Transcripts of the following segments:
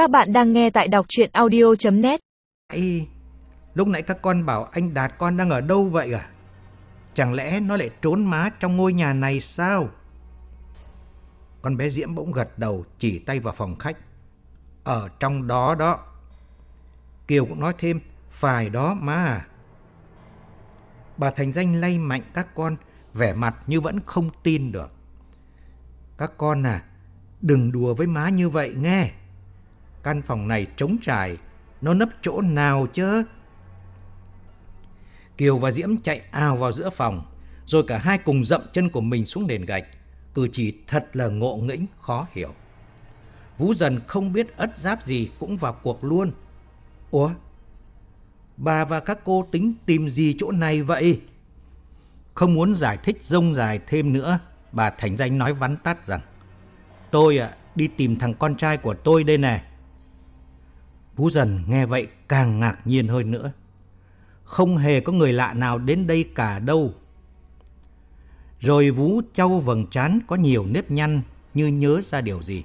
Các bạn đang nghe tại đọc chuyện audio.net Ê, lúc nãy các con bảo anh Đạt con đang ở đâu vậy à? Chẳng lẽ nó lại trốn má trong ngôi nhà này sao? Con bé Diễm bỗng gật đầu chỉ tay vào phòng khách. Ở trong đó đó. Kiều cũng nói thêm, phải đó má à. Bà Thành Danh lay mạnh các con, vẻ mặt như vẫn không tin được. Các con à, đừng đùa với má như vậy nghe. Căn phòng này trống trải, nó nấp chỗ nào chứ? Kiều và Diễm chạy ào vào giữa phòng, rồi cả hai cùng dậm chân của mình xuống nền gạch, cử chỉ thật là ngộ nghĩnh, khó hiểu. Vũ dần không biết ất giáp gì cũng vào cuộc luôn. Ủa? Bà và các cô tính tìm gì chỗ này vậy? Không muốn giải thích rông dài thêm nữa, bà Thành Danh nói vắn tắt rằng Tôi ạ, đi tìm thằng con trai của tôi đây nè. Vũ dần nghe vậy càng ngạc nhiên hơn nữa. Không hề có người lạ nào đến đây cả đâu. Rồi Vũ trao vầng trán có nhiều nếp nhăn như nhớ ra điều gì.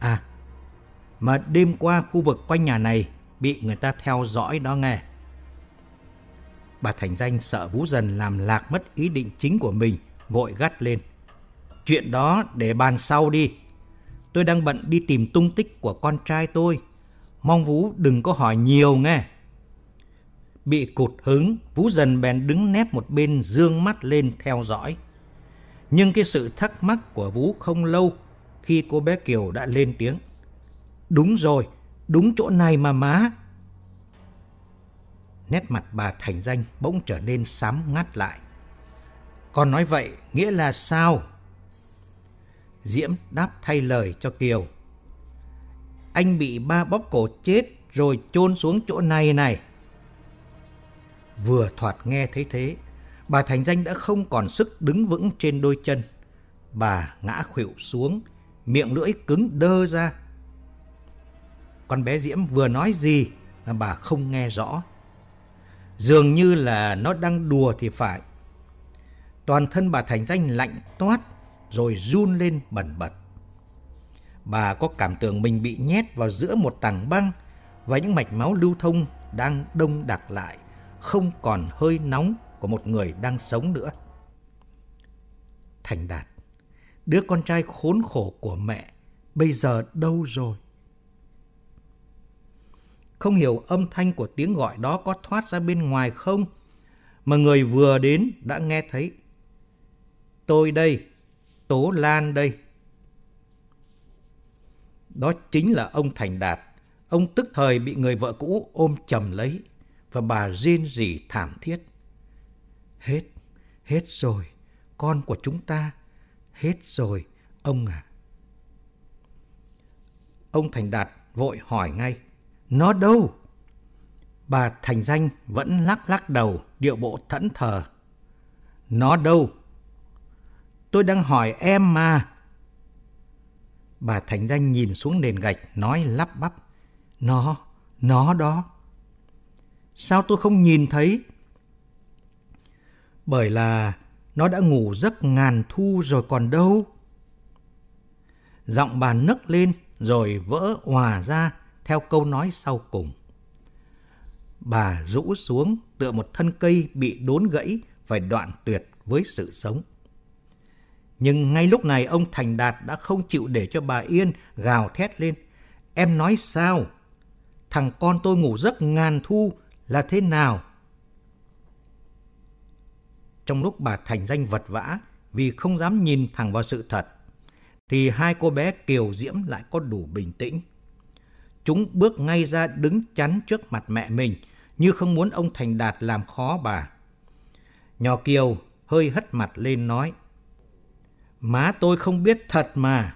À, mà đêm qua khu vực quanh nhà này bị người ta theo dõi đó nghe. Bà Thành Danh sợ Vũ Dần làm lạc mất ý định chính của mình, vội gắt lên. Chuyện đó để bàn sau đi. Tôi đang bận đi tìm tung tích của con trai tôi. Mong Vũ đừng có hỏi nhiều nghe. Bị cụt hứng, Vũ dần bèn đứng nép một bên dương mắt lên theo dõi. Nhưng cái sự thắc mắc của Vũ không lâu khi cô bé Kiều đã lên tiếng. Đúng rồi, đúng chỗ này mà má. Nét mặt bà Thành Danh bỗng trở nên sám ngắt lại. Con nói vậy nghĩa là sao? Diễm đáp thay lời cho Kiều. Anh bị ba bóp cổ chết rồi chôn xuống chỗ này này. Vừa thoạt nghe thấy thế, bà Thành Danh đã không còn sức đứng vững trên đôi chân. Bà ngã khuỵu xuống, miệng lưỡi cứng đơ ra. Con bé Diễm vừa nói gì mà bà không nghe rõ. Dường như là nó đang đùa thì phải. Toàn thân bà Thành Danh lạnh toát rồi run lên bẩn bật. Bà có cảm tưởng mình bị nhét vào giữa một tảng băng và những mạch máu lưu thông đang đông đặc lại, không còn hơi nóng của một người đang sống nữa. Thành Đạt, đứa con trai khốn khổ của mẹ, bây giờ đâu rồi? Không hiểu âm thanh của tiếng gọi đó có thoát ra bên ngoài không, mà người vừa đến đã nghe thấy. Tôi đây, Tố Lan đây. Đó chính là ông Thành Đạt. Ông tức thời bị người vợ cũ ôm chầm lấy và bà rên rỉ thảm thiết. Hết, hết rồi, con của chúng ta, hết rồi, ông à. Ông Thành Đạt vội hỏi ngay, nó đâu? Bà Thành Danh vẫn lắc lắc đầu, điệu bộ thẫn thờ. Nó đâu? Tôi đang hỏi em mà. Bà Thành Danh nhìn xuống nền gạch, nói lắp bắp. Nó, nó đó. Sao tôi không nhìn thấy? Bởi là nó đã ngủ giấc ngàn thu rồi còn đâu. Giọng bà nấc lên rồi vỡ hòa ra theo câu nói sau cùng. Bà rũ xuống tựa một thân cây bị đốn gãy phải đoạn tuyệt với sự sống. Nhưng ngay lúc này ông Thành Đạt đã không chịu để cho bà yên, gào thét lên. Em nói sao? Thằng con tôi ngủ giấc ngàn thu là thế nào? Trong lúc bà Thành danh vật vã vì không dám nhìn thẳng vào sự thật, thì hai cô bé Kiều Diễm lại có đủ bình tĩnh. Chúng bước ngay ra đứng chắn trước mặt mẹ mình như không muốn ông Thành Đạt làm khó bà. Nhỏ Kiều hơi hất mặt lên nói Má tôi không biết thật mà.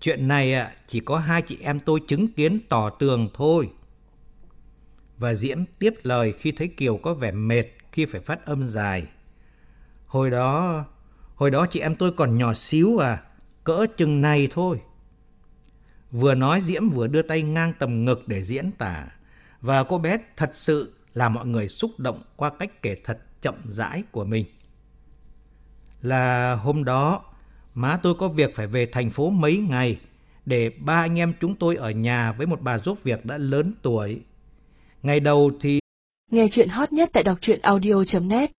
Chuyện này chỉ có hai chị em tôi chứng kiến tỏ tường thôi. Và Diễm tiếp lời khi thấy Kiều có vẻ mệt khi phải phát âm dài. Hồi đó, hồi đó chị em tôi còn nhỏ xíu à, cỡ chừng này thôi. Vừa nói Diễm vừa đưa tay ngang tầm ngực để diễn tả. Và cô bé thật sự làm mọi người xúc động qua cách kể thật chậm rãi của mình. Là hôm đó, má tôi có việc phải về thành phố mấy ngày, để ba anh em chúng tôi ở nhà với một bà giúp việc đã lớn tuổi. Ngày đầu thì Nghe chuyện hot nhất tại đọc truyện audio.net